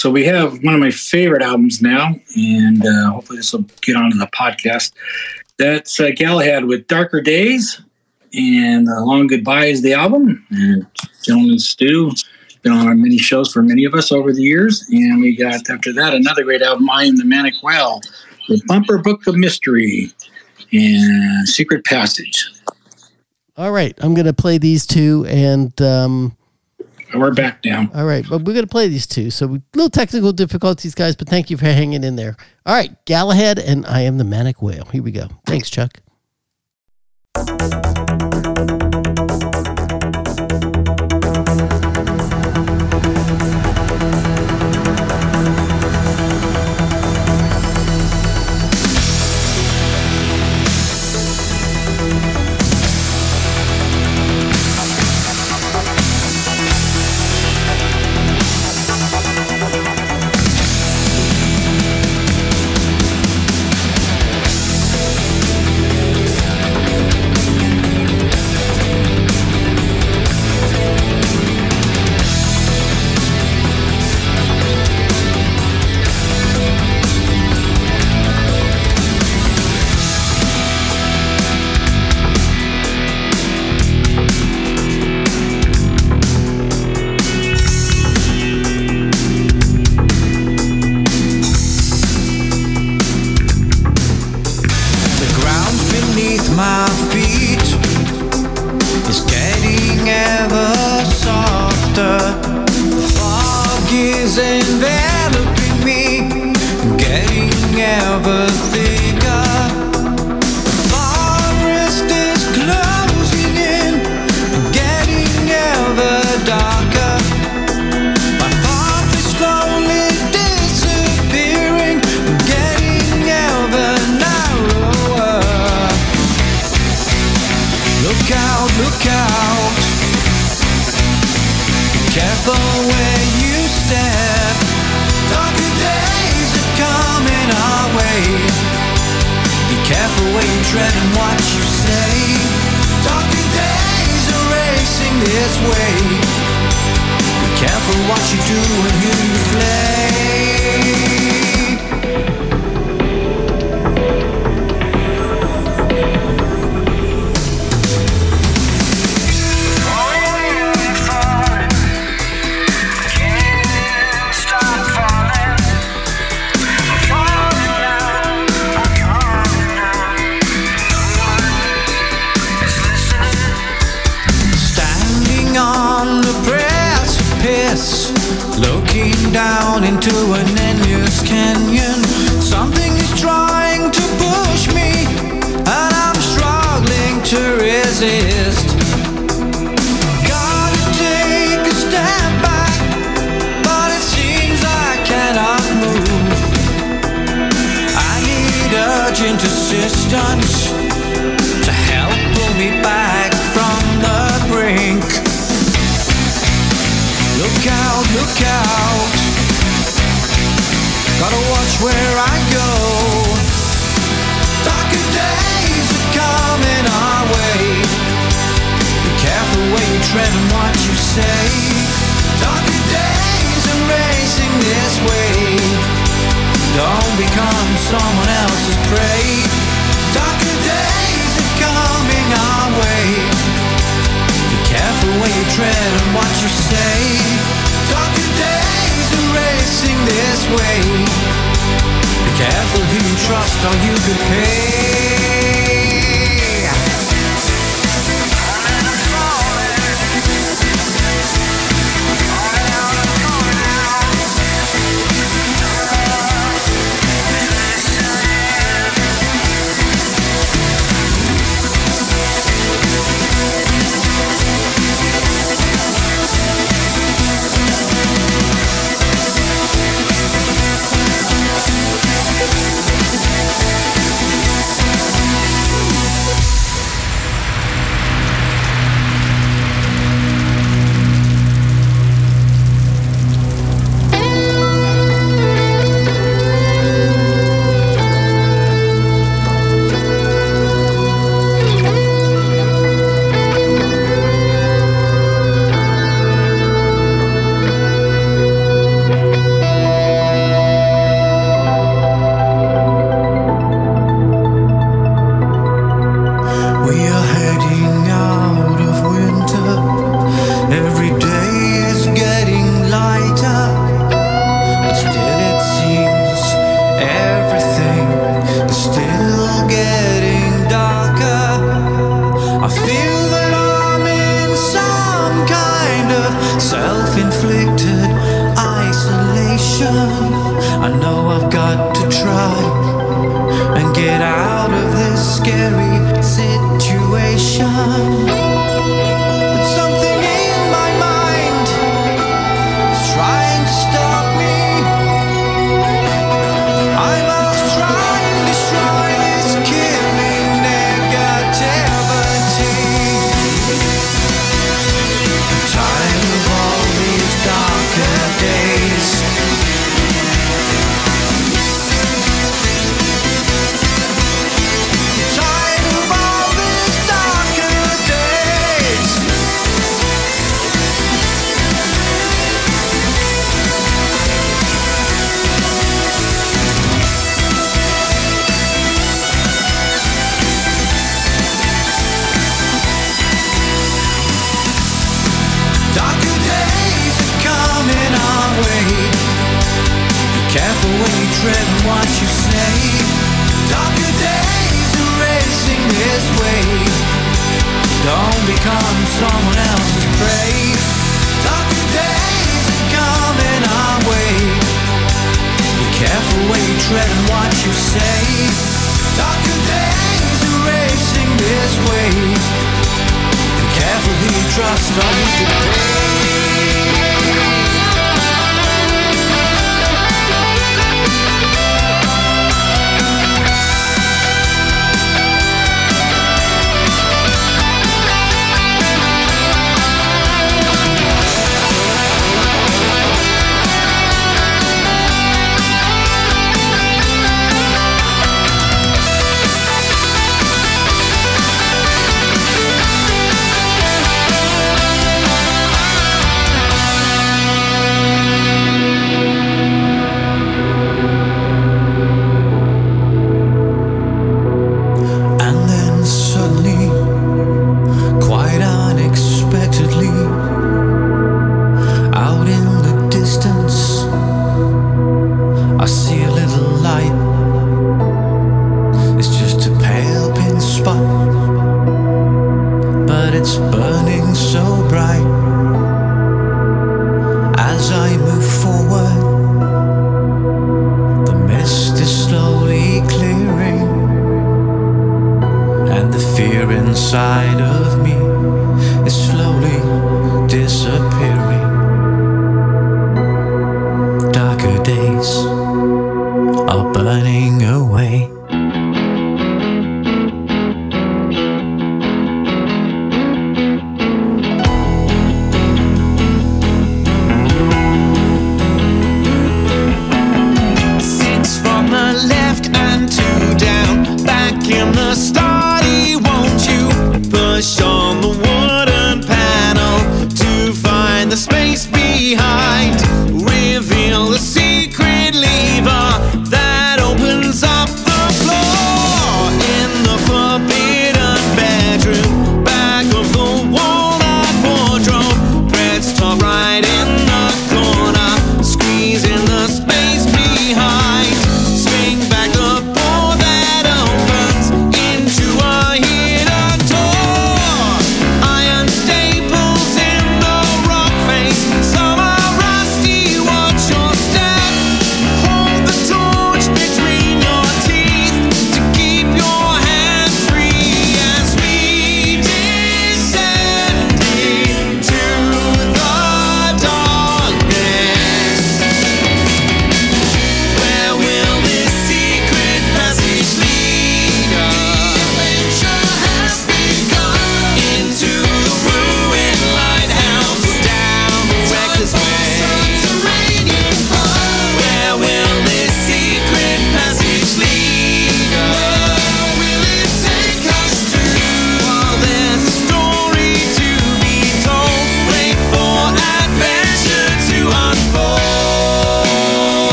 So we have one of my favorite albums now, and uh, hopefully this will get onto the podcast. That's uh, Galahad with Darker Days, and uh, Long Goodbye is the album. And Gentleman Stew been on many shows for many of us over the years. And we got after that another great album, I Am the Manic Whale, the Bumper Book of Mystery, and Secret Passage. All right, I'm going to play these two, and um, we're back now. All right, but we're going to play these two. So little technical difficulties, guys, but thank you for hanging in there. All right, Galahad and I am the Manic Whale. Here we go. Thanks, Chuck.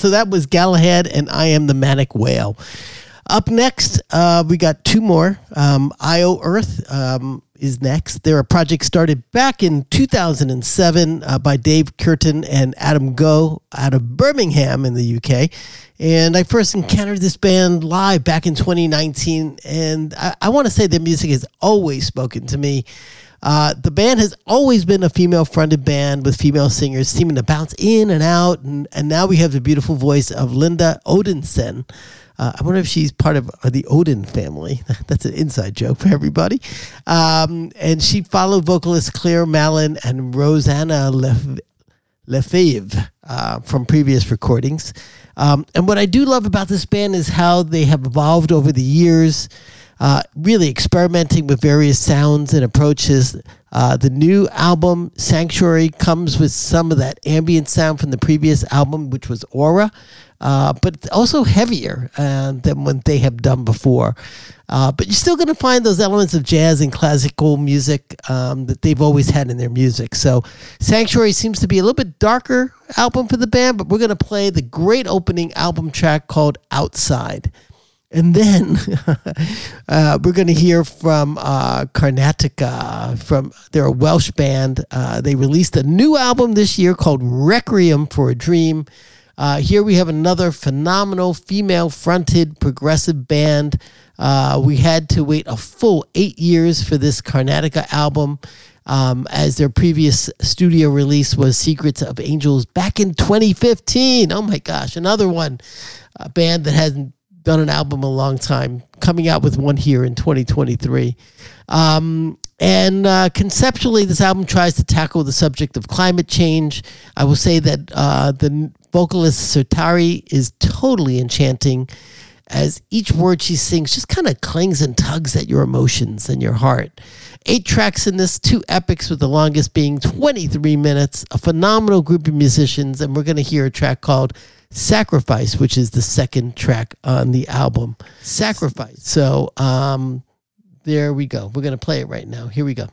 So that was Galahad and I Am the Manic Whale. Up next, uh, we got two more. Um, IO Earth um, is next. They're a project started back in 2007 uh, by Dave Cureton and Adam Gough out of Birmingham in the UK. And I first encountered this band live back in 2019. And I, I want to say their music has always spoken to me. Uh, the band has always been a female fronted band with female singers seeming to bounce in and out. And, and now we have the beautiful voice of Linda Odinsen. Uh, I wonder if she's part of the Odin family. That's an inside joke for everybody. Um, and she followed vocalist Claire Malin and Rosanna Lef- Lefebvre uh, from previous recordings. Um, and what I do love about this band is how they have evolved over the years uh, really experimenting with various sounds and approaches. Uh, the new album, Sanctuary, comes with some of that ambient sound from the previous album, which was Aura, uh, but also heavier uh, than what they have done before. Uh, but you're still going to find those elements of jazz and classical music um, that they've always had in their music. So, Sanctuary seems to be a little bit darker album for the band, but we're going to play the great opening album track called Outside. And then uh, we're going to hear from uh, Karnataka. From they're a Welsh band. Uh, they released a new album this year called Requiem for a Dream. Uh, here we have another phenomenal female-fronted progressive band. Uh, we had to wait a full eight years for this Karnataka album. Um, as their previous studio release was Secrets of Angels back in 2015. Oh my gosh, another one, a band that hasn't done an album a long time, coming out with one here in 2023. Um, and uh, conceptually, this album tries to tackle the subject of climate change. I will say that uh, the vocalist Sertari is totally enchanting as each word she sings just kind of clings and tugs at your emotions and your heart. Eight tracks in this, two epics with the longest being 23 minutes, a phenomenal group of musicians, and we're going to hear a track called Sacrifice, which is the second track on the album. Sacrifice. So um, there we go. We're going to play it right now. Here we go.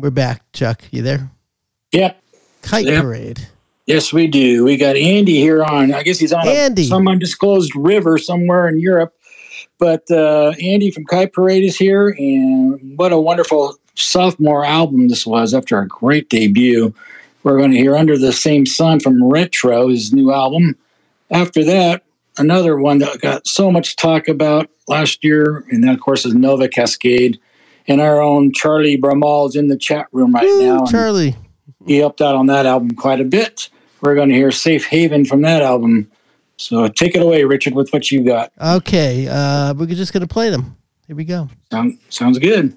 We're back. Chuck, you there? Yep. Kite Yep. parade. Yes, we do. We got Andy here on. I guess he's on Andy. A, some undisclosed river somewhere in Europe. But uh, Andy from Kite Parade is here, and what a wonderful sophomore album this was after a great debut. We're going to hear Under the Same Sun from Retro, his new album. After that, another one that got so much talk about last year, and then, of course, is Nova Cascade. And our own Charlie Bramall's in the chat room right now. Charlie. he helped out on that album quite a bit. We're going to hear Safe Haven from that album. So take it away, Richard, with what you got. Okay, uh, we're just gonna play them. Here we go. Sound, sounds good.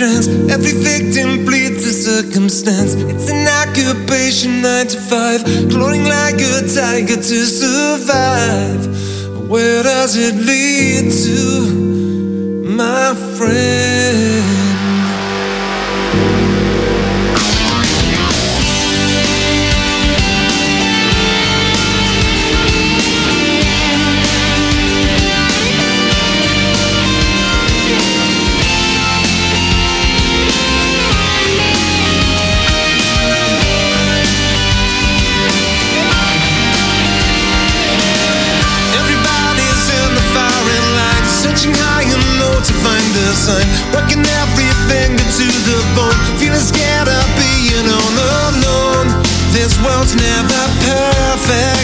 In a trance. Every victim bleeds a circumstance. It's an occupation, nine to five. Clothing like a tiger to survive. Where does it lead to, my friend? Sign. Working every finger to the bone, feeling scared of being all alone. This world's never perfect,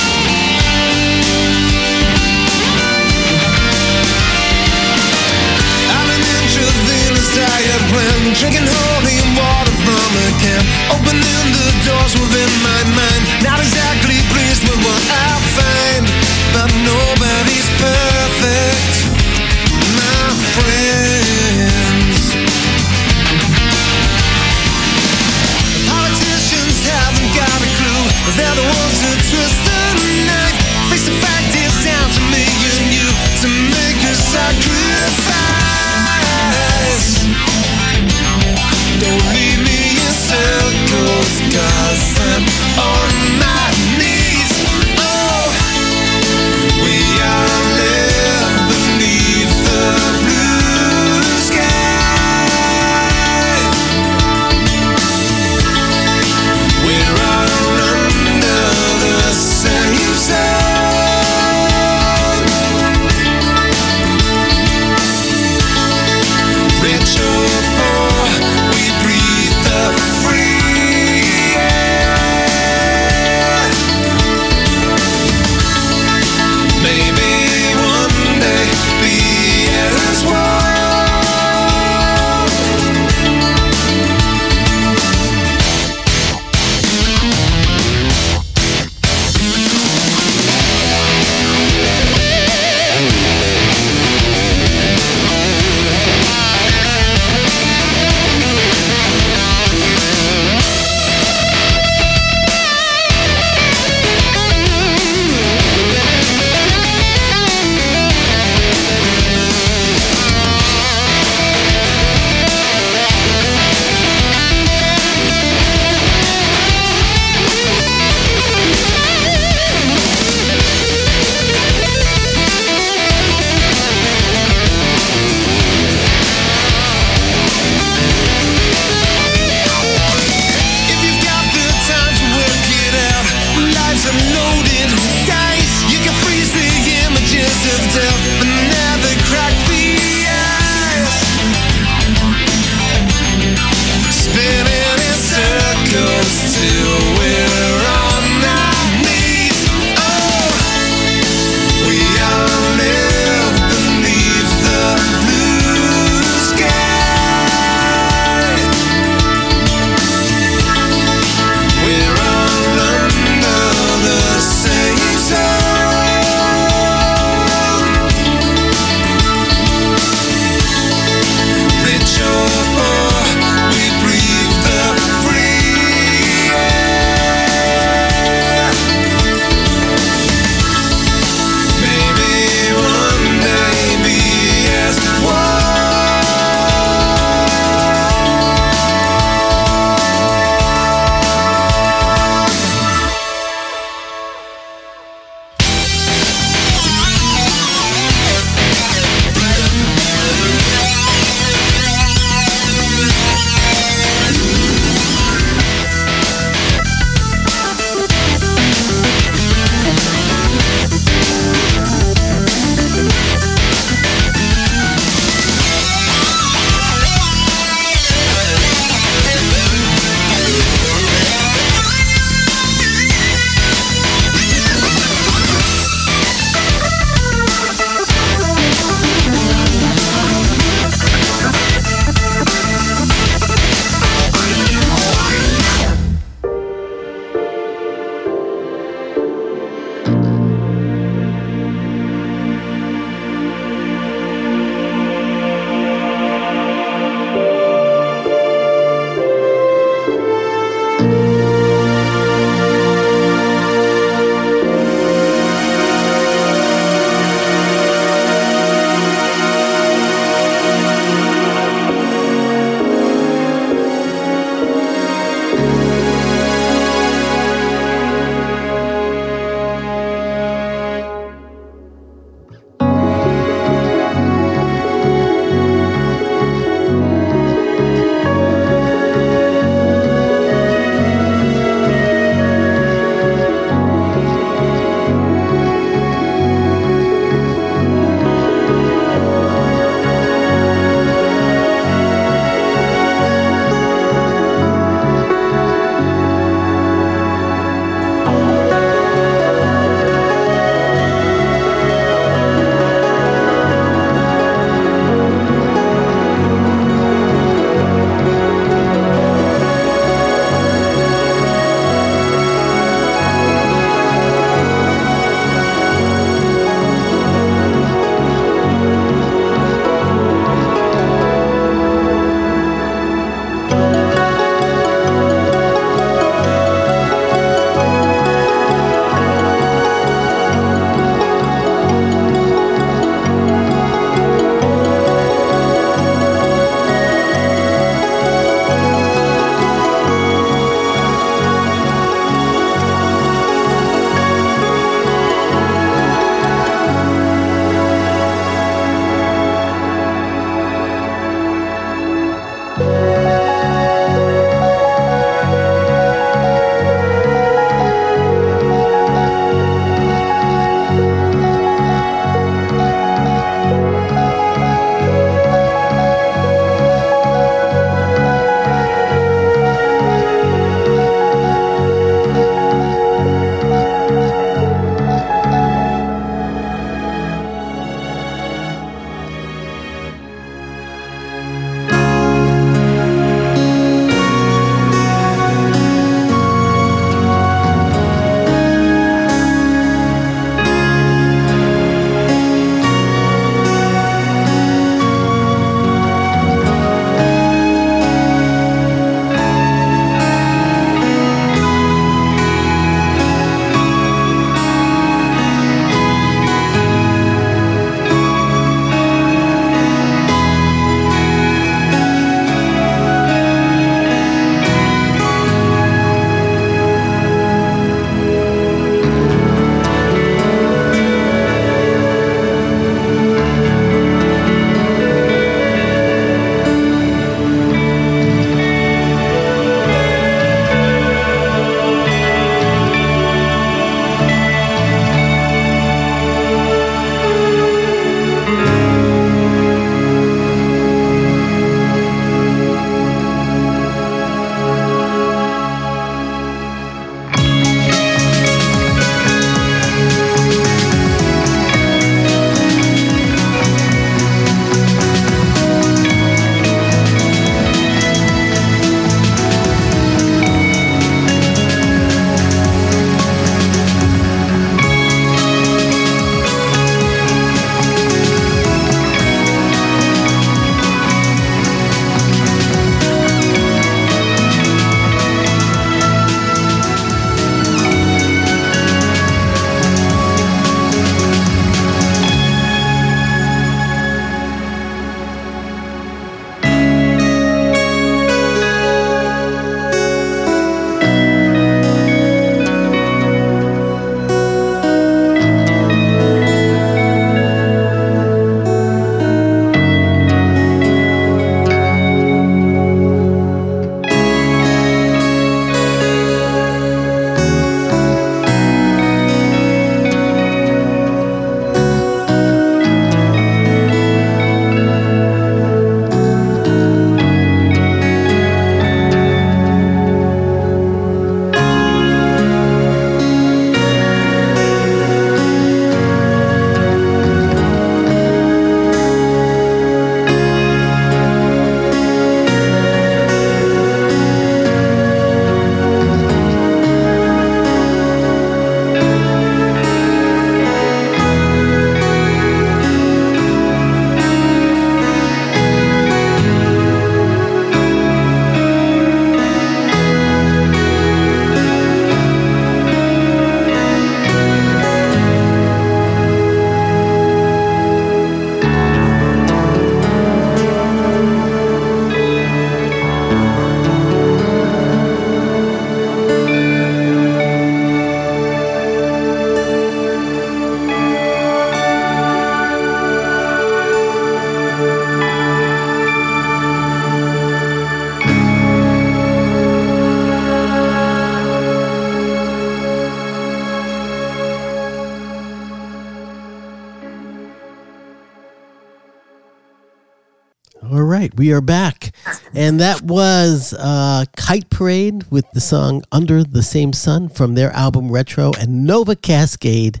we are back. And that was uh, Kite Parade with the song Under the Same Sun from their album Retro, and Nova Cascade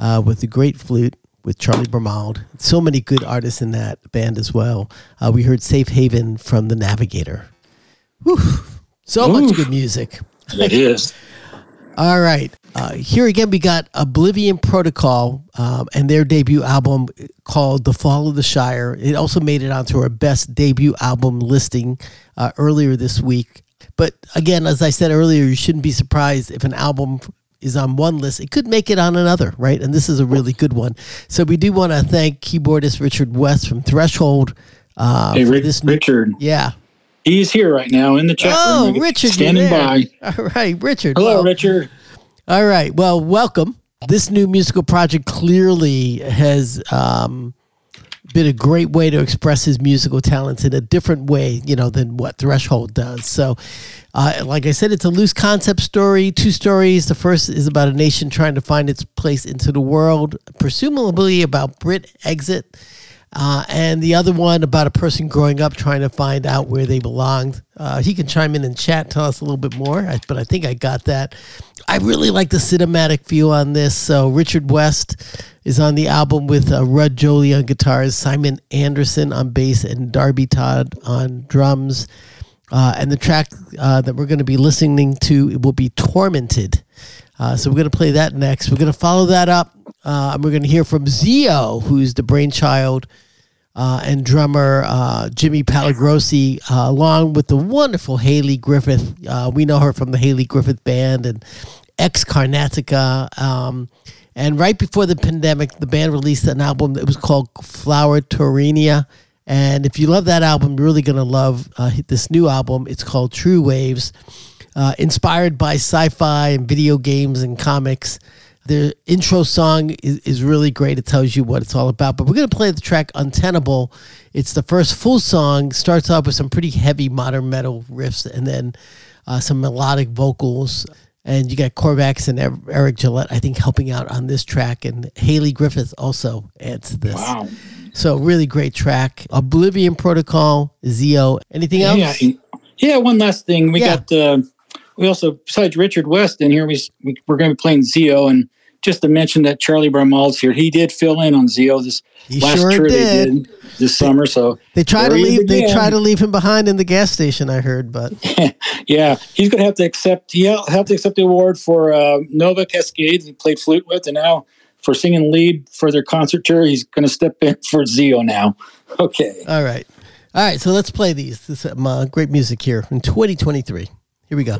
uh, with the great flute with Charlie Bramall. So many good artists in that band as well. Uh, we heard Safe Haven from The Navigator. Whew, so much good music. It is. All right. Uh, here again, we got Oblivion Protocol um, and their debut album called The Fall of the Shire. It also made it onto our best debut album listing uh, earlier this week. But again, as I said earlier, you shouldn't be surprised if an album is on one list. It could make it on another, right? And this is a really good one. So we do want to thank keyboardist Richard West from Threshold uh, Hey, for Rick, this new. Richard, Yeah. he's here right now in the chat Oh, room. Richard, standing by. All right, Richard. Hello, Well, Richard. All right. Well, welcome. This new musical project clearly has um, been a great way to express his musical talents in a different way, you know, than what Threshold does. So, uh, like I said, it's a loose concept story, two stories. The first is about a nation trying to find its place into the world, presumably about Brit exit. Uh, and the other one about a person growing up trying to find out where they belonged. Uh, he can chime in and chat, tell us a little bit more, I- but I think I got that. I really like the cinematic feel on this. So Richard West is on the album with uh, Ruud Jolie on guitars, Simon Anderson on bass, and Darby Todd on drums. Uh, and the track uh, that we're going to be listening to will be Tormented. Uh, so we're going to play that next. We're going to follow that up. Uh, and we're going to hear from Zio, who's the brainchild uh, and drummer uh, Jimmy Pallagrosi, uh, along with the wonderful Hayley Griffith. Uh, we know her from the Hayley Griffith Band and ex Karnataka. Um, and right before the pandemic, the band released an album that was called Flower Taurinia. And if you love that album, you're really going to love uh, this new album. It's called True Waves, inspired by sci fi and video games and comics. The intro song is, is really great. It tells you what it's all about. But we're going to play the track Untenable. It's the first full song. Starts off with some pretty heavy modern metal riffs and then uh, some melodic vocals. And you got Corvax and Er- Eric Gillette, I think, helping out on this track. And Hayley Griffith also adds to this. Wow. So, really great track. Oblivion Protocol, Zio. Anything else? Yeah, yeah. One last thing, we Yeah. got uh, we also besides Richard West in here, we, we, we're going to be playing Zio, and just to mention that Charlie Bramall's here. He did fill in on Zio this He last sure tour did. they did this summer. So They try to There he is leave. They try to leave him behind in the gas station. I heard, but yeah, he's going to have to accept. He'll have to accept the award for uh, Nova Cascades. He played flute with, and now for singing lead for their concert tour, he's going to step in for Zio now. Okay. all right, all right. So let's play these. This is um, uh, great music here in 2023. Here we go.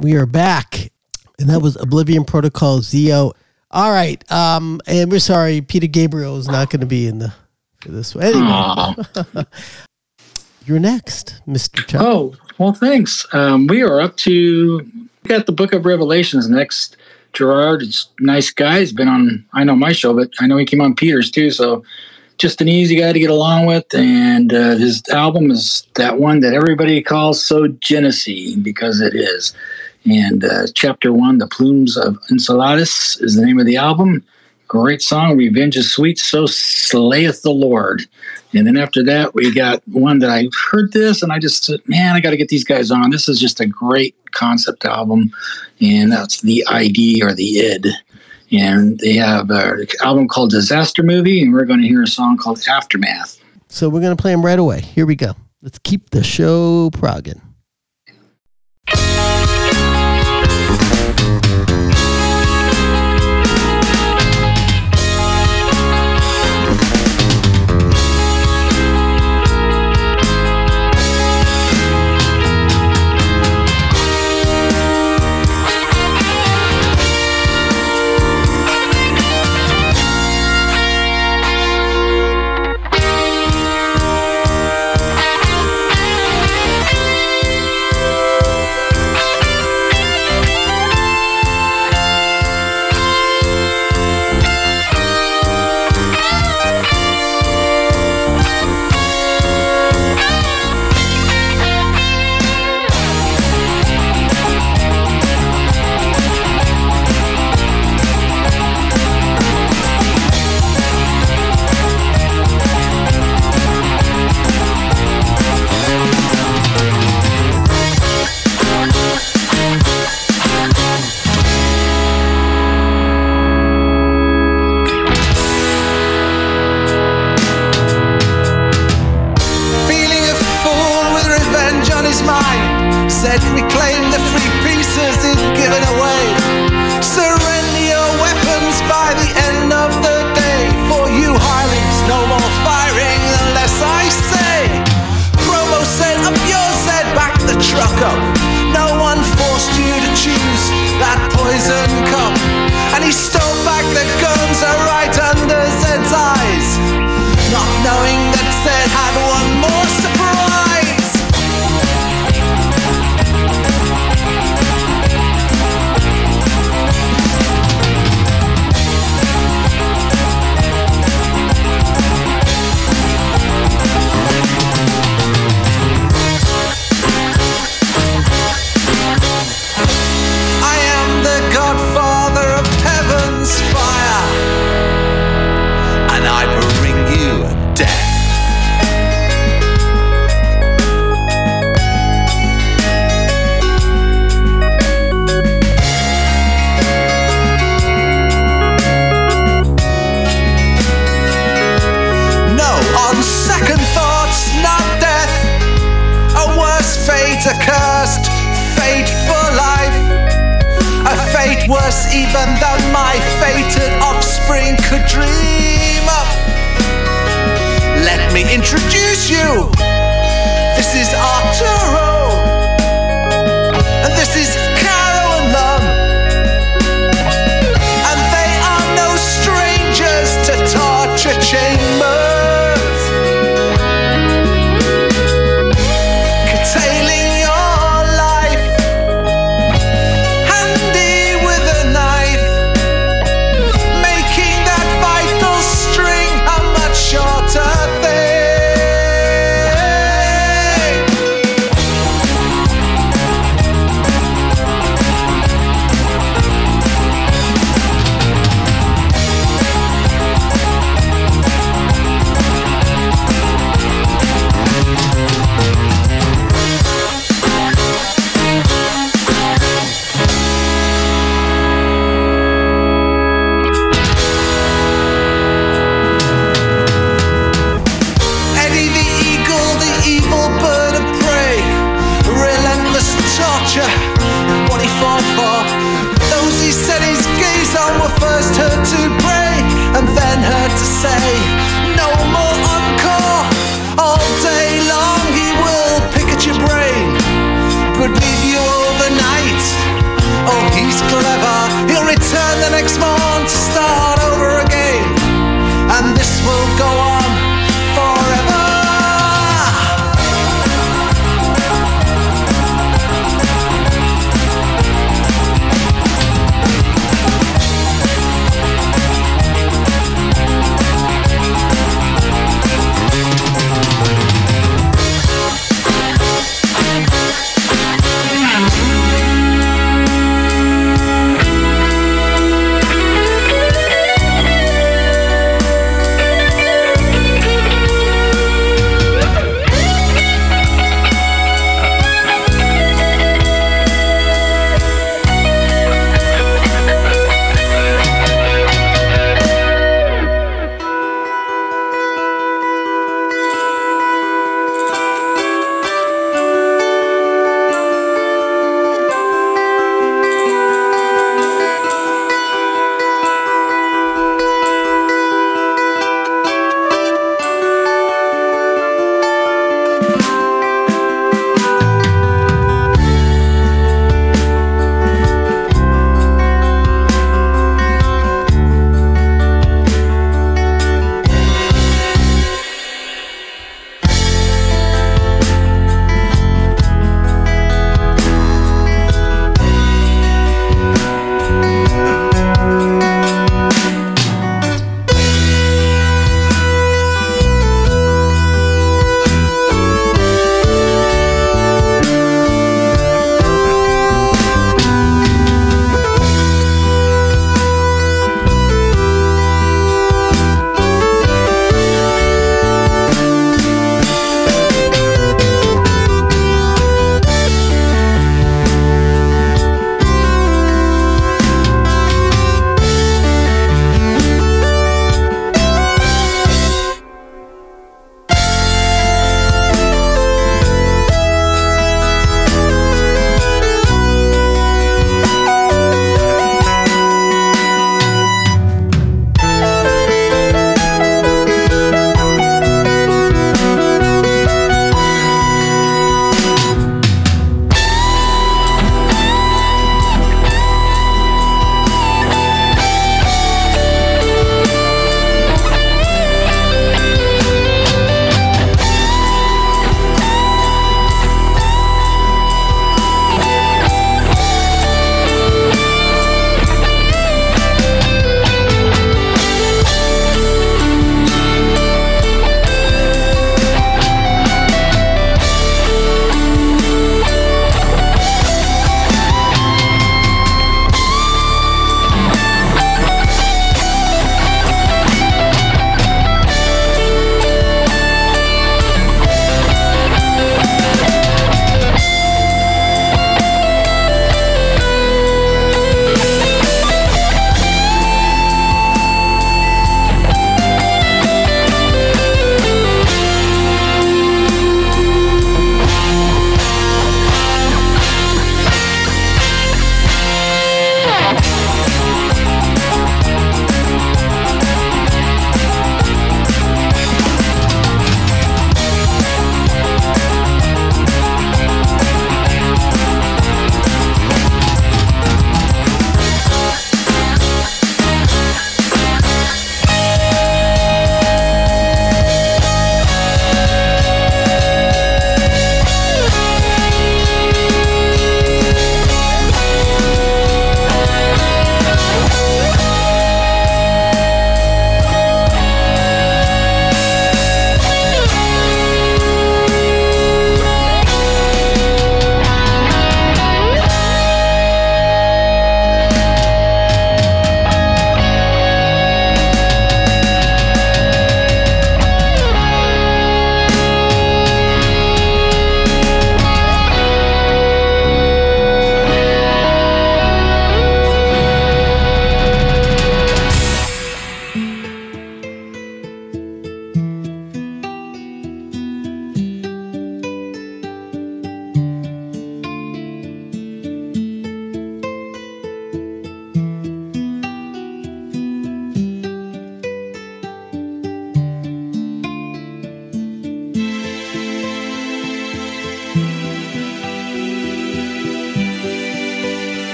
We are back. And that was Oblivion Protocol Zio. All right. Um, and we're sorry, Peter Gabriel is not going to be in the for this one. Anyway, you're next, Mr. Chuck. Oh, well, thanks. Um, we are up to we got the Book of Revelations next. Gerard, it's a nice guy. He's been on I know my show, but I know he came on Peter's too. So just an easy guy to get along with. And uh, his album is that one that everybody calls so Genesee because it is. And uh, chapter one, The Plumes of Enceladus, is the name of the album. Great song, Revenge is Sweet, So Slayeth the Lord. And then after that, we got one that I heard this and I just said, man, I got to get these guys on. This is just a great concept album. And that's the ID or the id. And they have an album called Disaster Movie, and we're going to hear a song called Aftermath. So we're going to play them right away. Here we go. Let's keep the show progging.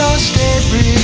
Lost everything.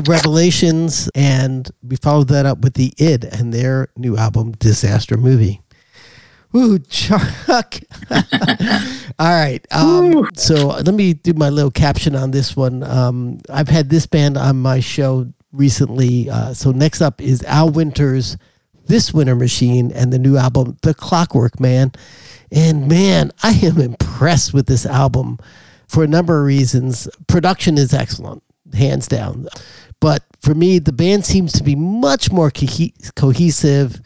Of Revelations, and we followed that up with the Id and their new album, Disaster Movie. Ooh, Chuck. All right. Um, so let me do my little caption on this one. Um, I've had this band on my show recently. Uh, so next up is Al Winters' This Winter Machine and the new album, The Clockwork Man. And man, I am impressed with this album for a number of reasons. Production is excellent, hands down. But for me, the band seems to be much more cohe- cohesive.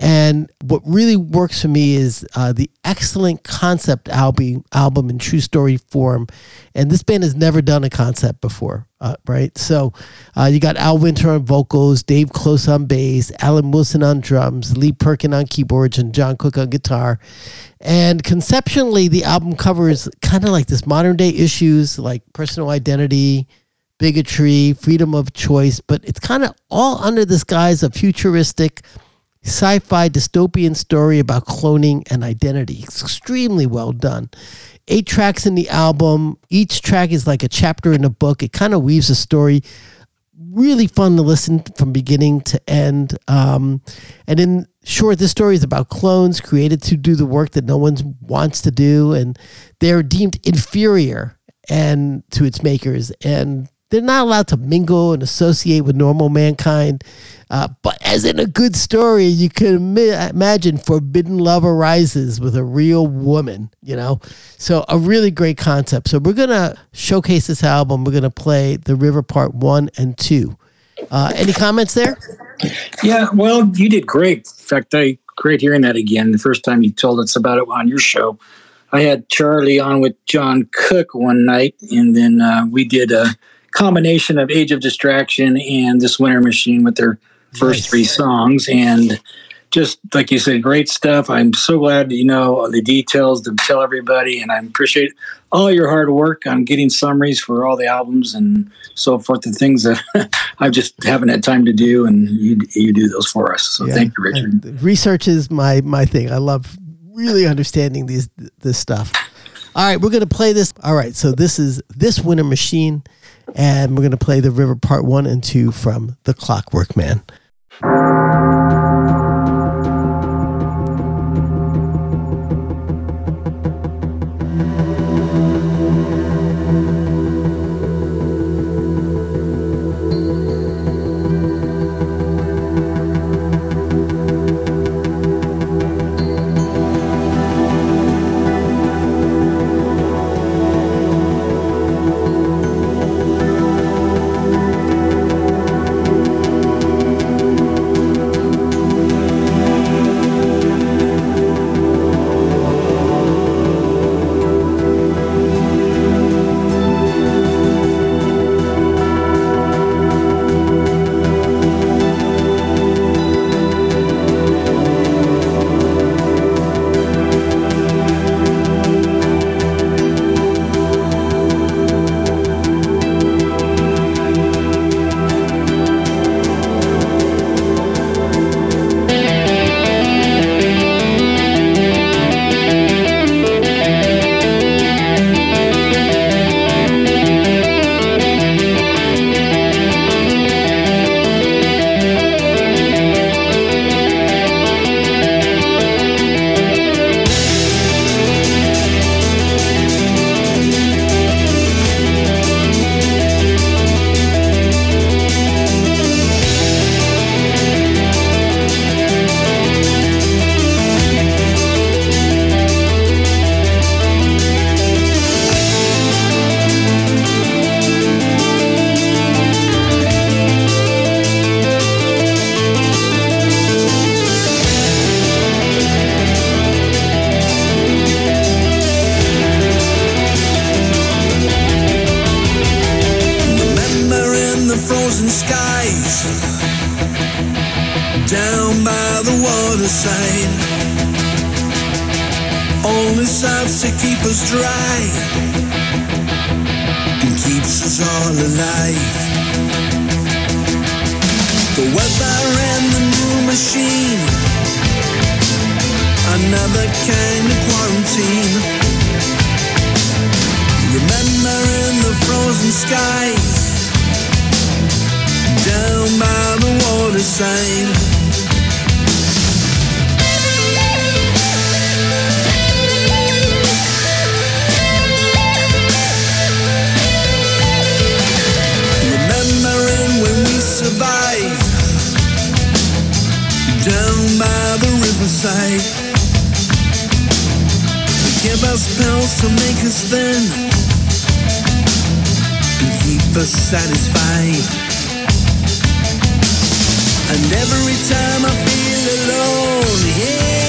And what really works for me is uh, the excellent concept album, album in true story form. And this band has never done a concept before, uh, right? So uh, you got Al Winter on vocals, Dave Close on bass, Alan Wilson on drums, Lee Perkin on keyboards, and John Cook on guitar. And conceptually, the album covers kind of like this modern day issues like personal identity, bigotry, freedom of choice, but it's kind of all under this guise of futuristic sci-fi dystopian story about cloning and identity. It's extremely well done. Eight tracks in the album. Each track is like a chapter in a book. It kind of weaves a story. Really fun to listen from beginning to end. Um, and in short, this story is about clones created to do the work that no one wants to do, and they're deemed inferior and to its makers, and they're not allowed to mingle and associate with normal mankind. Uh, but as in a good story, you can ima- imagine forbidden love arises with a real woman, you know? So, a really great concept. So, we're going to showcase this album. We're going to play The River Part 1 and 2. Uh, any comments there? Yeah, well, you did great. In fact, I great hearing that again. The first time you told us about it on your show, I had Charlie on with John Cook one night, and then uh, we did a combination of Age of Distraction and This Winter Machine with their first Nice. three songs, and just like you said, great stuff. I'm so glad you know the details to tell everybody, and I appreciate all your hard work on getting summaries for all the albums and so forth. The things that I just haven't had time to do, and you you do those for us. So Yeah. thank you, Richard. And research is my my thing. I love really understanding these this stuff. All right, we're gonna play this. All right, so this is this Winter Machine, and we're gonna play the River Part One and Two from the Clockwork Man. down by the riverside. We give us spells to make us thin and keep us satisfied. And every time I feel alone, yeah.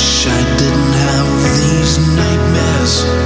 wish I didn't have these nightmares.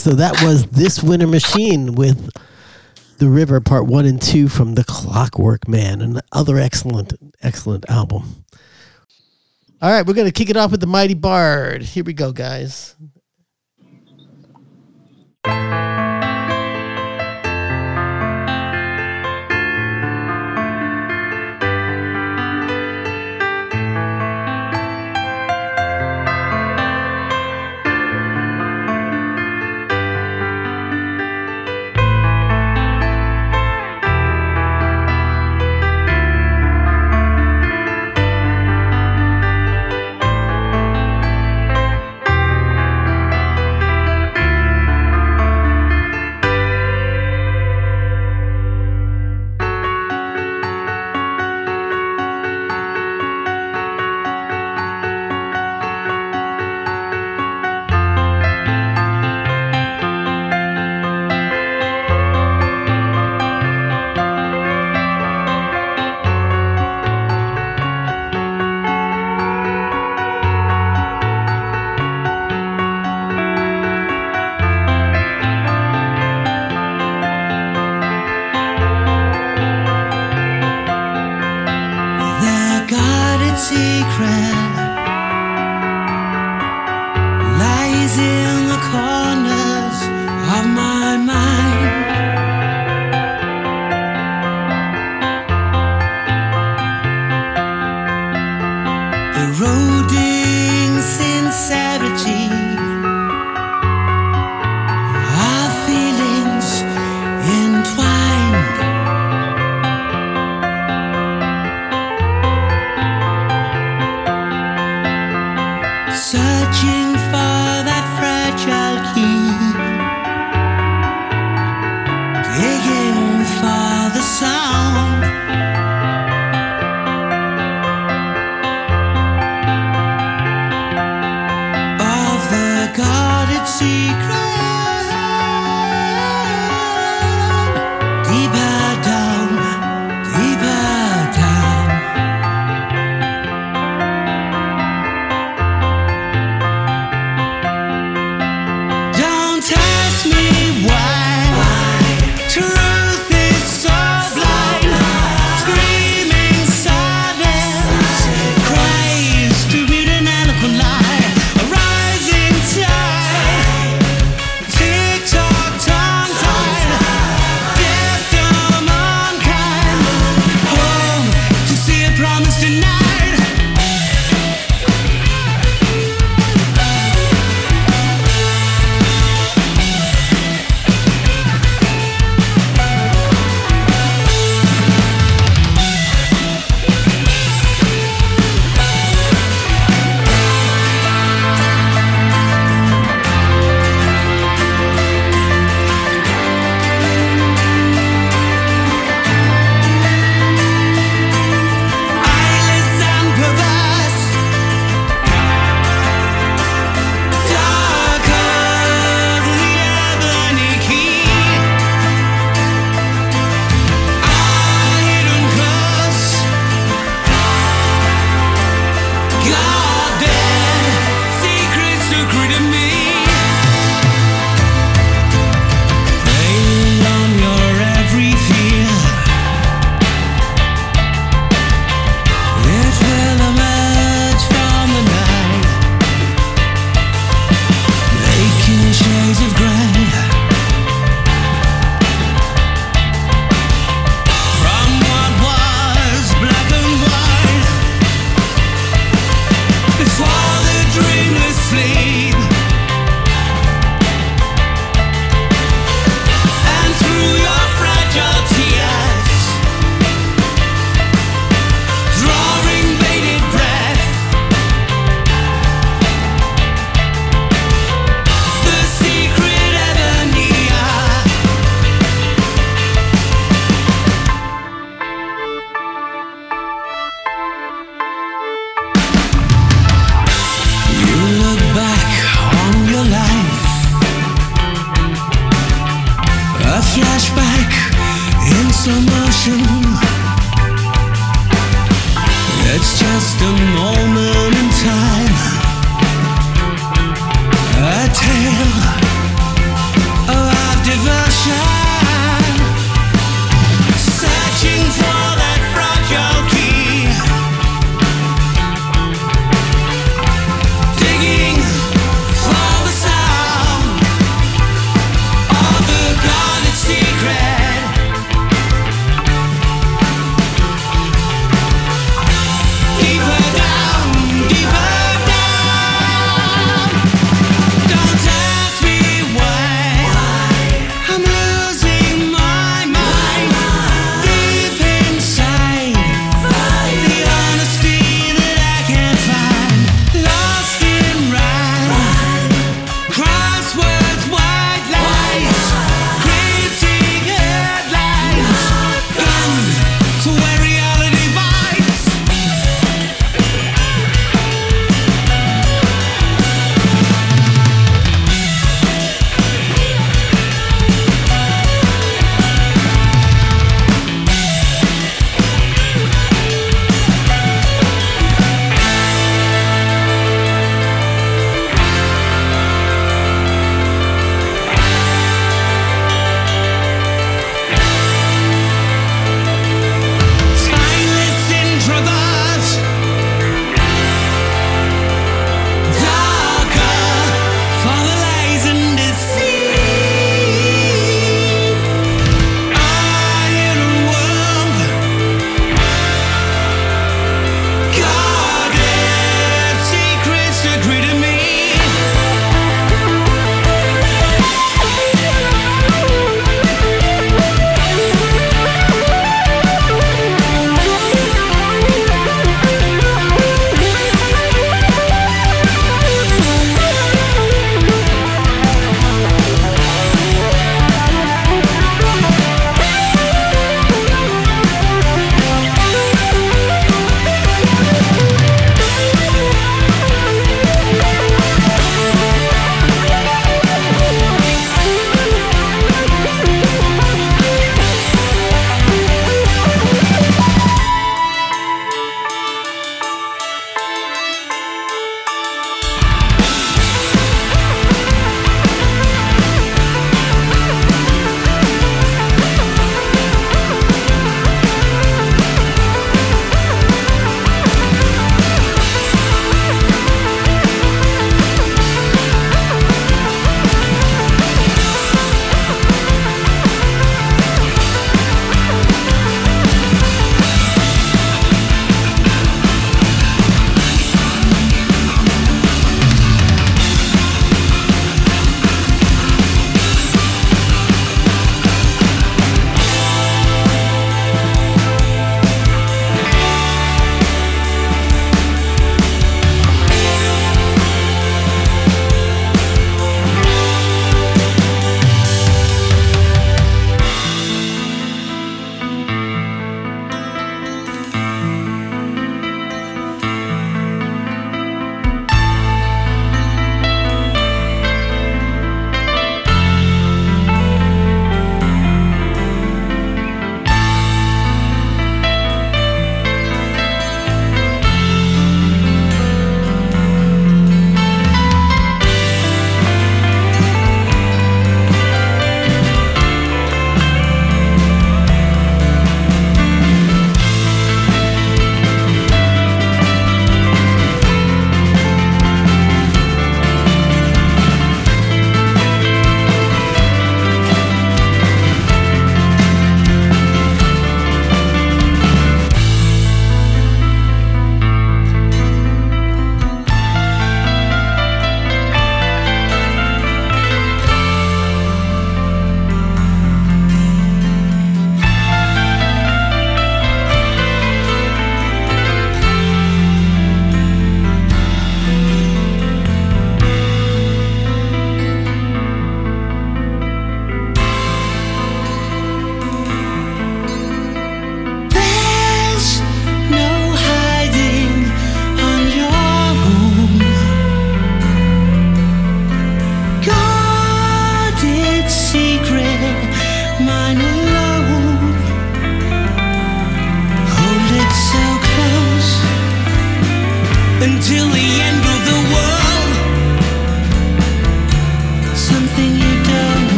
So that was This Winter Machine with The River Part 1 and 2 from The Clockwork Man, another excellent, excellent album. All right, we're going to kick it off with The Mighty Bard. Here we go, guys.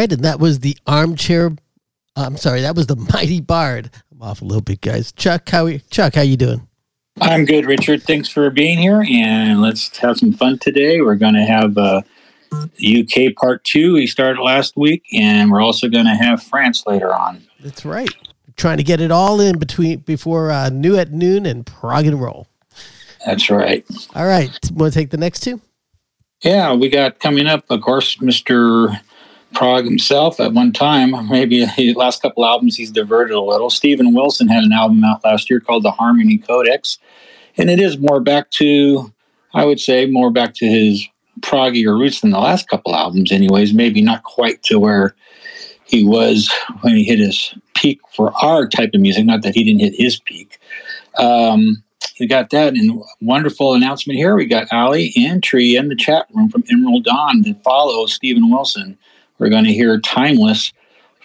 Right, and that was the armchair. I'm sorry, that was the mighty bard. I'm off a little bit, guys. Chuck, how Chuck, how you doing? I'm good, Richard. Thanks for being here, and let's have some fun today. We're going to have uh, UK Part Two. We started last week, and we're also going to have France later on. That's right. Trying to get it all in between before uh, new at noon and Prague and roll. That's right. All right, want to take the next two? Yeah, we got coming up, of course, Mr. prog himself at one time. Maybe the last couple albums he's diverted a little. Steven Wilson had an album out last year called The Harmony Codex, and it is more back to, I would say, more back to his proggier roots than the last couple albums, anyways. Maybe not quite to where he was when he hit his peak for our type of music. Not that he didn't hit his peak. Um, we got that and wonderful announcement here. We got Ali and Tree in the chat room from Emerald Dawn to follow Steven Wilson. We're going to hear Timeless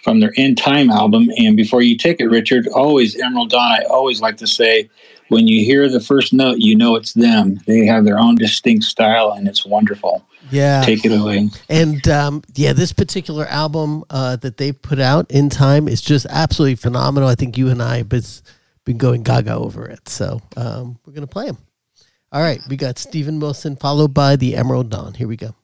from their In Time album. And before you take it, Richard, always Emerald Dawn, I always like to say, when you hear the first note, you know it's them. They have their own distinct style and it's wonderful. Yeah. Take it away. And um, yeah, this particular album uh, that they've put out in time is just absolutely phenomenal. I think you and I have been, been going gaga over it. So um, we're going to play them. All right. We got Steven Wilson followed by the Emerald Dawn. Here we go.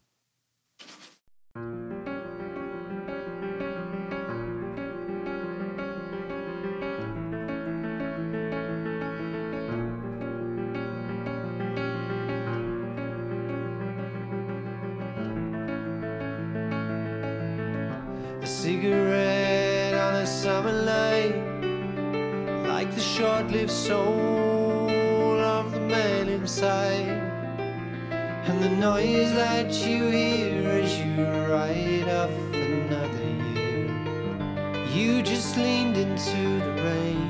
Lived soul of the man inside. And the noise that you hear as you ride off another year. You just leaned into the rain.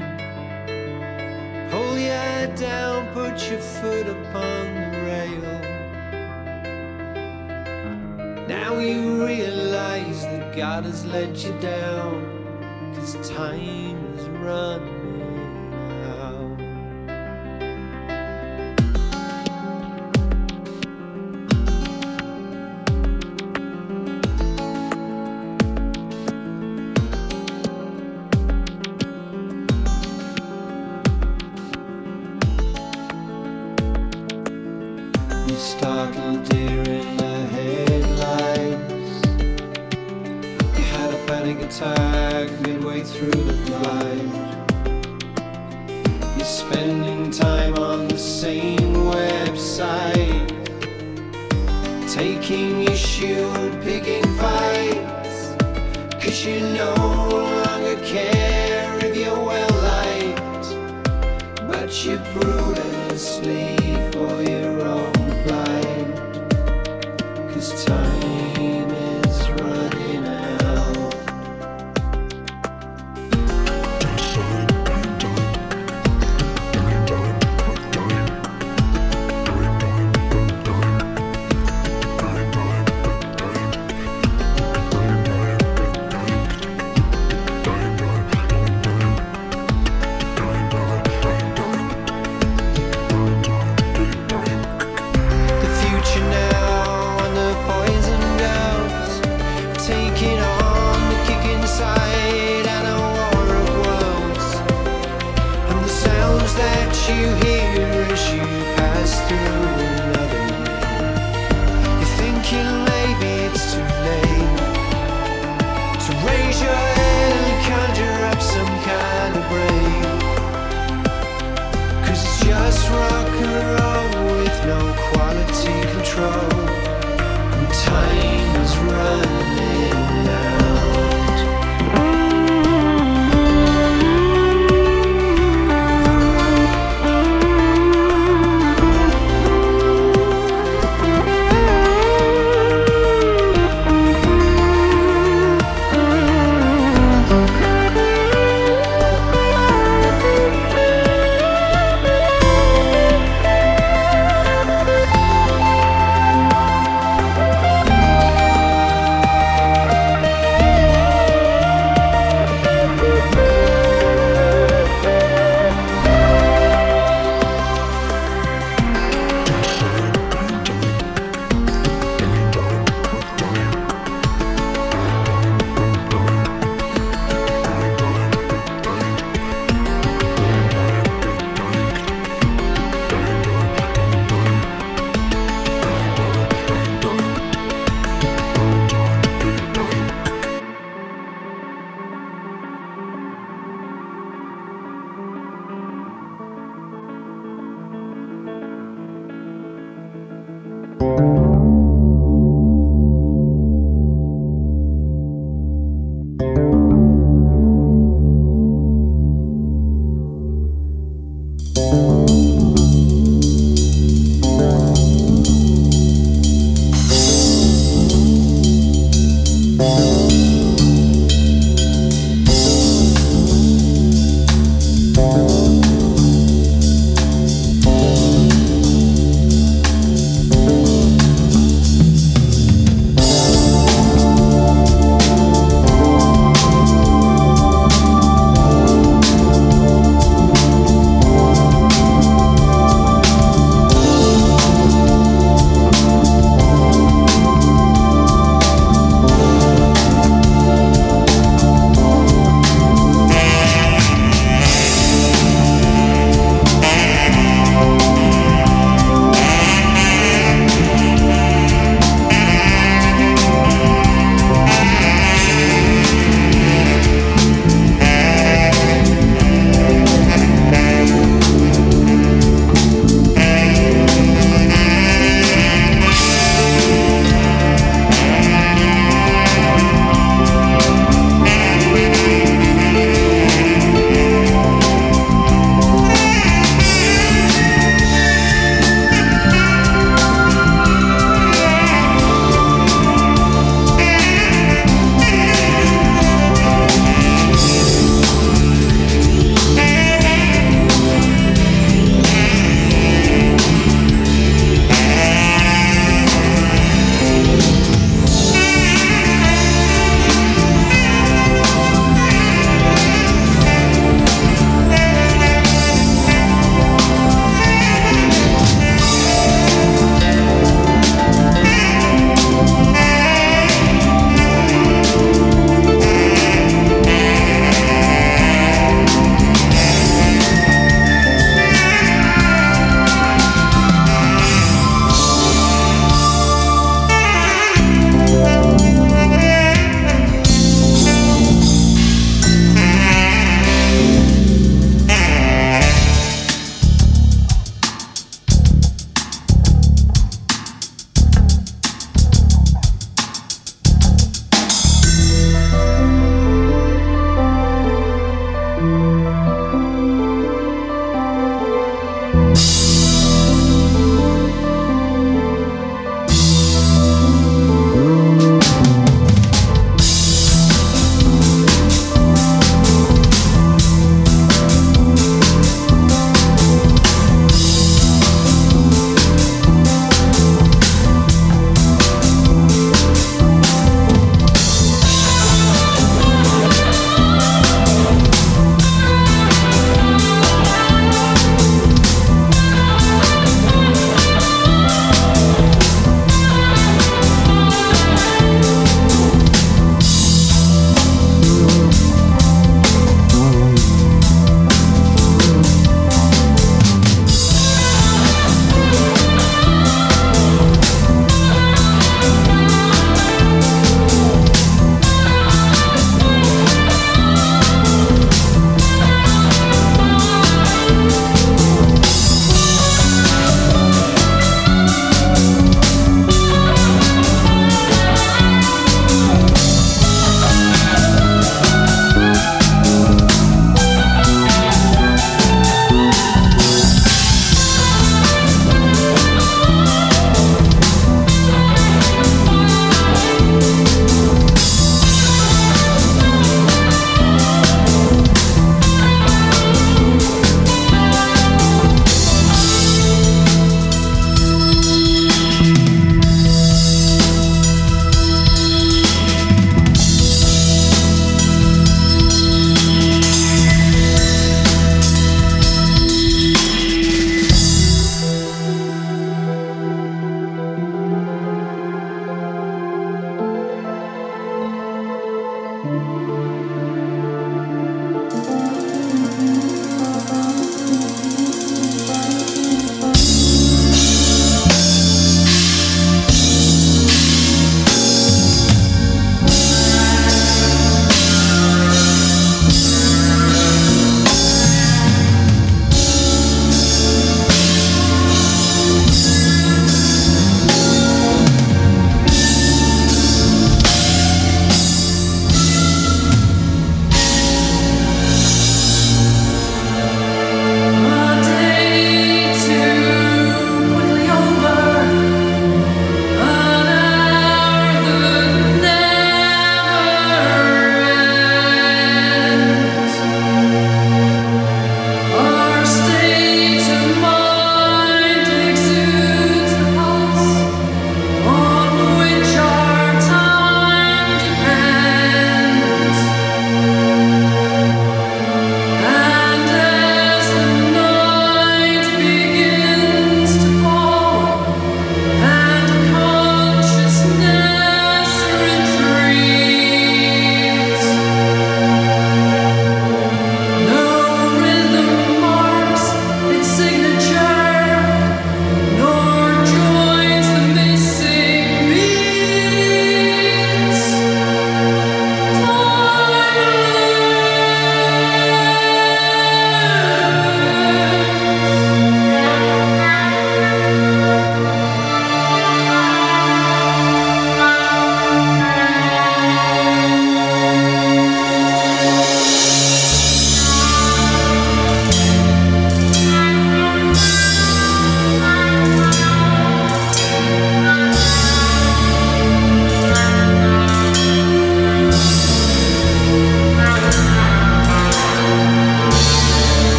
Pull your head down, put your foot upon the rail. Now you realize that God has let you down, cause time is running startled deer in the headlights. You had a panic attack midway through the flight. You're spending time on the same website, taking issue picking fights. Cause you no longer care if you're well liked, but you brutally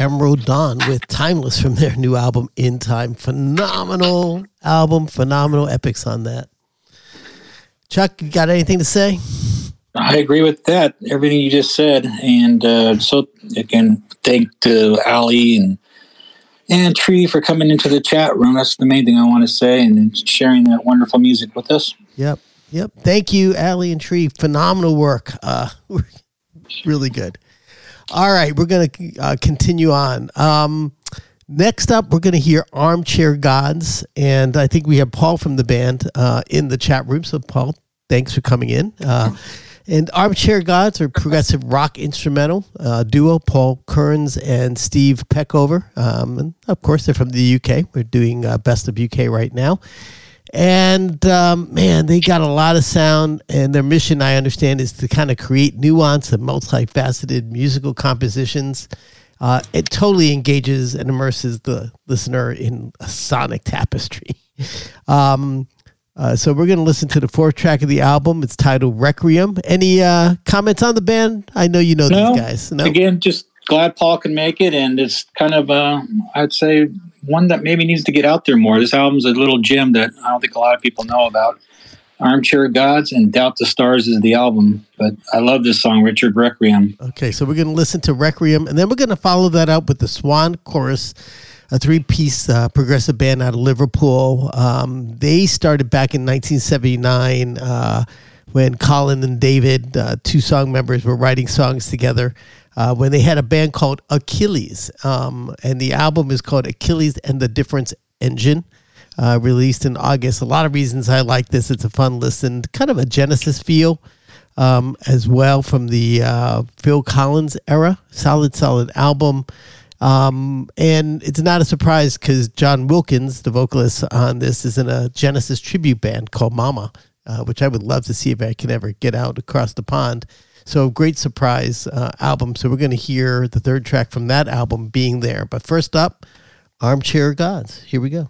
Emerald Dawn with Timeless from their new album In Time. Phenomenal album, phenomenal epics on that. Chuck, you got anything to say? I agree with that. Everything you just said, and uh, so again, thank to Ali and and Tree for coming into the chat room. That's the main thing I want to say, and sharing that wonderful music with us. Yep. Yep. Thank you, Allie and Tree. Phenomenal work. Uh, really good. All right, we're going to uh, continue on. Um, next up, we're going to hear Armchair Gods, and I think we have Paul from the band uh, in the chat room. So, Paul, thanks for coming in. Uh, and Armchair Gods are progressive rock instrumental uh, duo, Paul Kearns and Steve Peckover. Um, and of course, they're from the UK. We're doing uh, Best of UK right now. And um, man, they got a lot of sound, and their mission, I understand, is to kind of create nuance and multifaceted musical compositions. Uh, it totally engages and immerses the listener in a sonic tapestry. um, uh, so we're going to listen to the fourth track of the album. It's titled Requiem. Any uh, comments on the band? I know you know No. these guys. No. Again, just glad Paul can make it, and it's kind of uh, I'd say one that maybe needs to get out there more. This album's a little gem that I don't think a lot of people know about. Armchair Gods and Doubt the Stars is the album, but I love this song, Richard Requiem. Okay, so we're going to listen to Requiem, and then we're going to follow that up with the Swan Chorus, a three-piece uh, progressive band out of Liverpool. Um, they started back in 1979 uh, when Colin and David, uh, two song members, were writing songs together. Uh, when they had a band called Achilles, um, and the album is called Achilles and the Difference Engine uh, released in August. A lot of reasons I like this. It's a fun listen, kind of a Genesis feel um, as well from the uh, Phil Collins era. Solid, solid album. Um, and it's not a surprise because John Wilkins, the vocalist on this, is in a Genesis tribute band called Mama, uh, which I would love to see if I can ever get out across the pond. So great surprise uh, album. So we're going to hear the third track from that album being there. But first up, Armchair Gods. Here we go.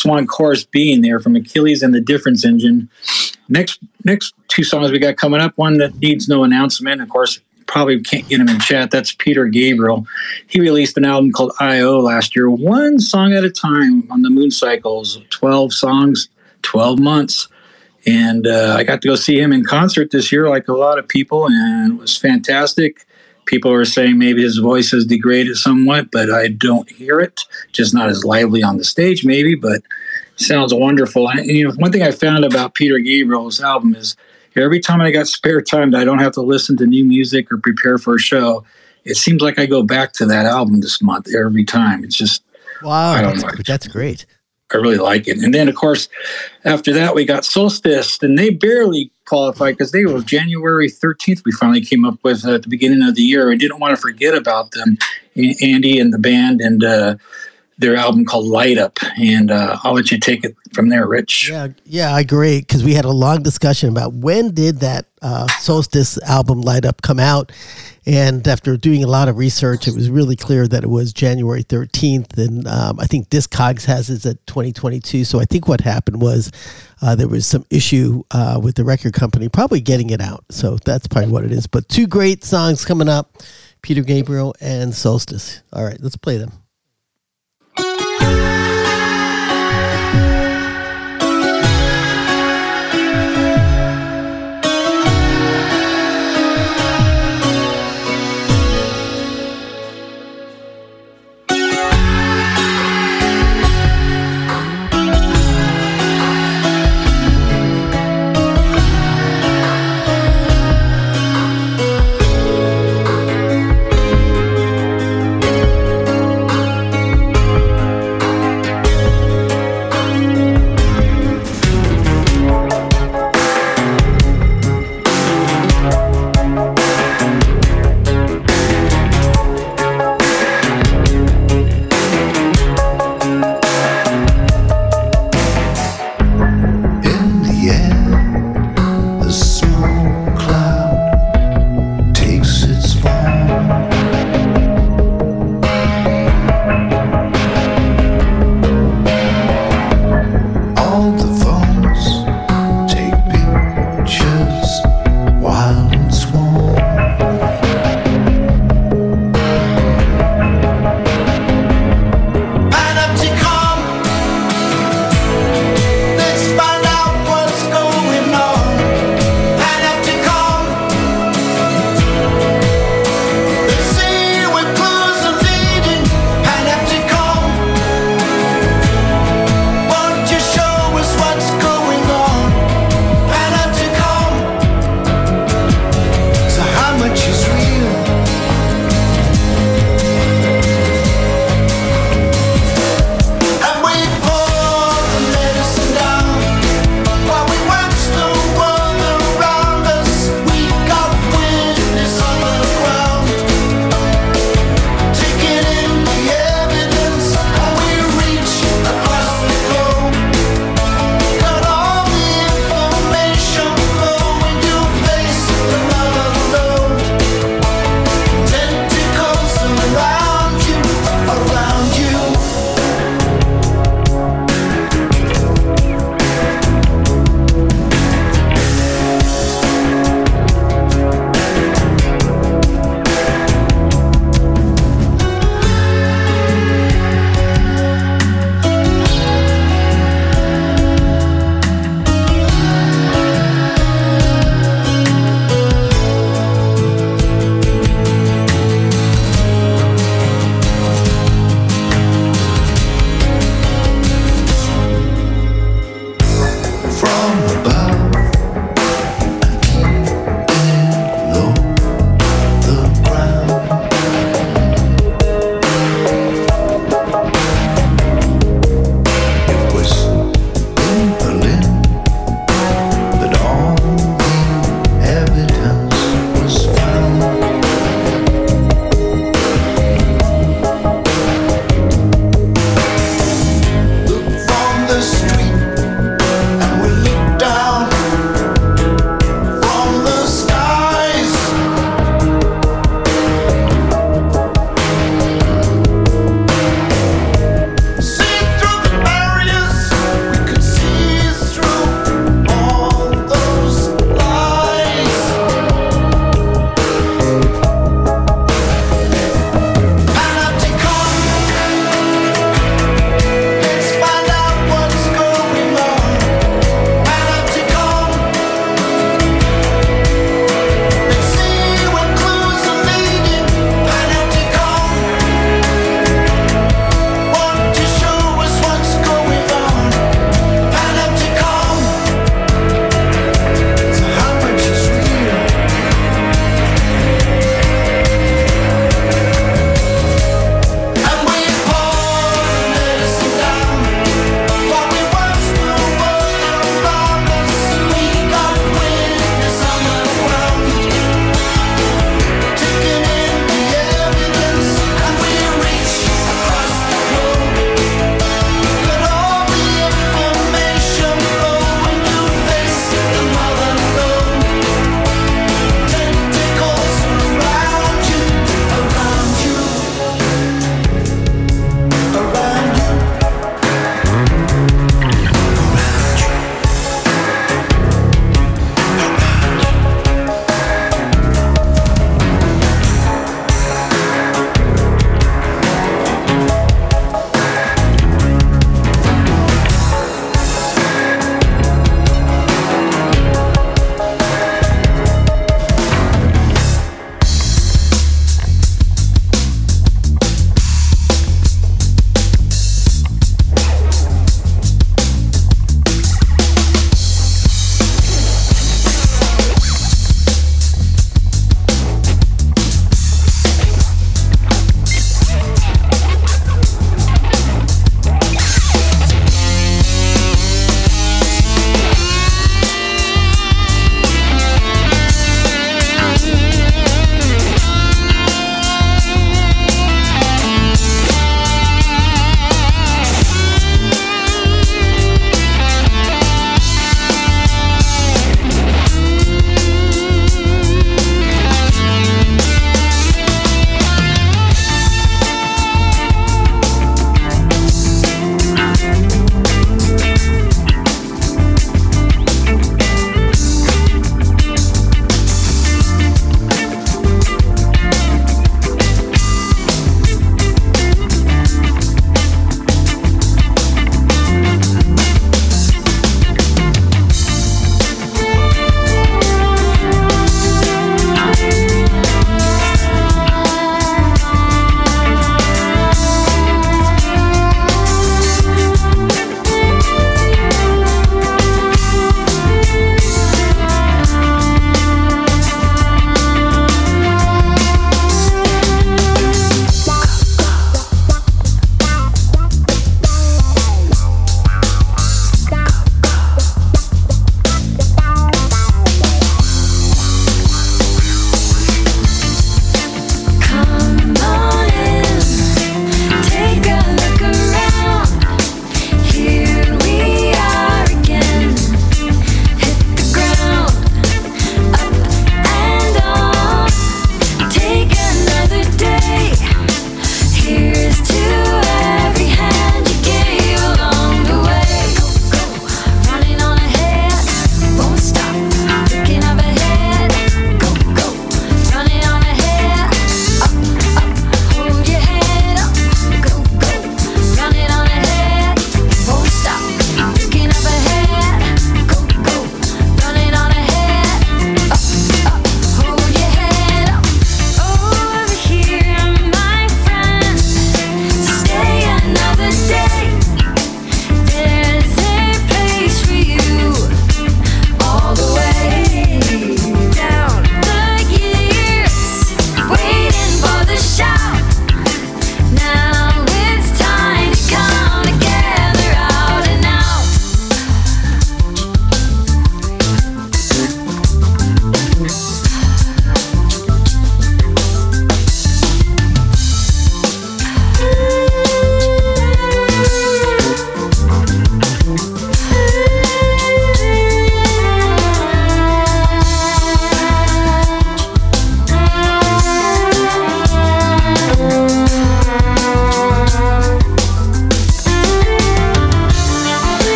Swan Chorus Being there from Achilles and the Difference Engine. Next, next two songs we got coming up. One that needs no announcement. Of course, probably can't get him in chat. That's Peter Gabriel. He released an album called I.O. last year, one song at a time on the Moon Cycles, 12 songs, 12 months. And uh, I got to go see him in concert this year, like a lot of people, and it was fantastic. People are saying maybe his voice has degraded somewhat, but I don't hear it. Just not as lively on the stage, maybe, but sounds wonderful. And, you know, one thing I found about Peter Gabriel's album is every time I got spare time that I don't have to listen to new music or prepare for a show, it seems like I go back to that album this month every time. It's just Wow, that's, that's great. I really like it. And then, of course, after that, we got Solstice, and they barely qualified because they were January 13th. We finally came up with uh, at the beginning of the year. I didn't want to forget about them, Andy and the band, and uh, their album called Light Up. And uh, I'll let you take it from there, Rich. Yeah, yeah, I agree because we had a long discussion about when did that uh, Solstice album Light Up come out, and after doing a lot of research, it was really clear that it was January 13th, and um, I think Discogs has it at 2022. So I think what happened was uh, there was some issue uh, with the record company probably getting it out. So that's probably what it is. But two great songs coming up: Peter Gabriel and Solstice. All right, let's play them. Thank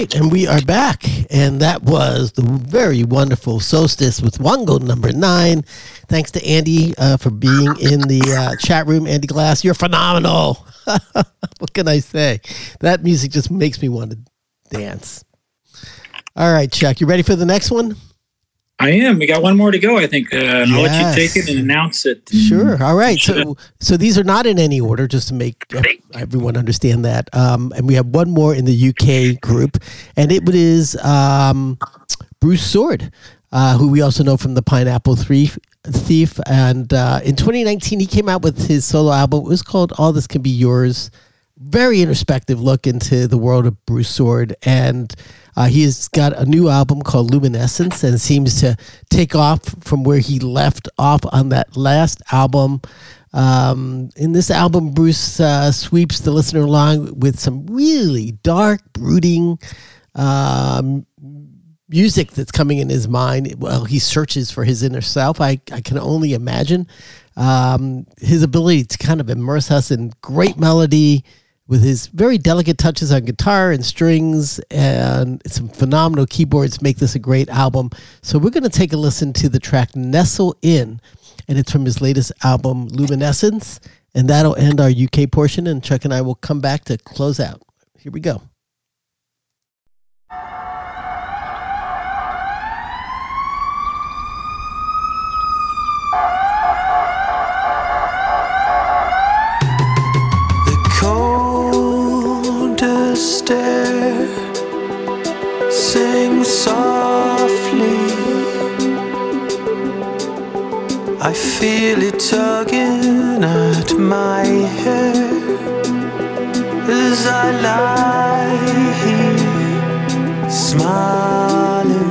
right, and we are back, and that was the very wonderful Solstice with Wango number nine. Thanks to Andy uh, for being in the uh, chat room. Andy Glass, you're phenomenal. what can I say? That music just makes me want to dance. All right, Chuck, you ready for the next one? I am. We got one more to go. I think. Uh, and I'll let you take it and announce it. Sure. All right. So, so these are not in any order, just to make everyone understand that. Um, and we have one more in the UK group, and it is um, Bruce Soord, uh, who we also know from the Pineapple Thief. Thief, and uh, in 2019 he came out with his solo album. It was called "All This Can Be Yours." Very introspective look into the world of Bruce Soord, and uh, he's got a new album called Luminescence, and seems to take off from where he left off on that last album. Um, in this album, Bruce uh, sweeps the listener along with some really dark, brooding um, music that's coming in his mind. Well, he searches for his inner self. I, I can only imagine um, his ability to kind of immerse us in great melody with his very delicate touches on guitar and strings and some phenomenal keyboards make this a great album. So we're going to take a listen to the track Nestle In, and it's from his latest album, Luminescence. And that'll end our UK portion, and Chuck and I will come back to close out. Here we go. Coldest sing softly. I feel it tugging at my hair as I lie here smiling.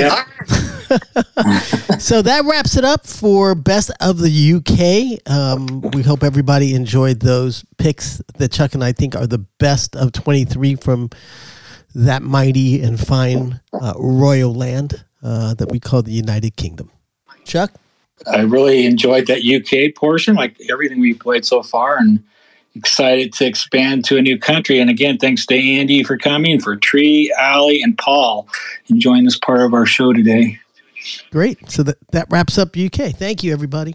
Right. Yeah. so that wraps it up for best of the UK. Um, we hope everybody enjoyed those picks that Chuck and I think are the best of 23 from that mighty and fine uh, royal land uh, that we call the United Kingdom. Chuck? I really enjoyed that UK portion, like everything we played so far, and excited to expand to a new country. And again, thanks to Andy for coming, for Tree, Allie, and Paul enjoying this part of our show today. Great. So that, that wraps up UK. Thank you, everybody.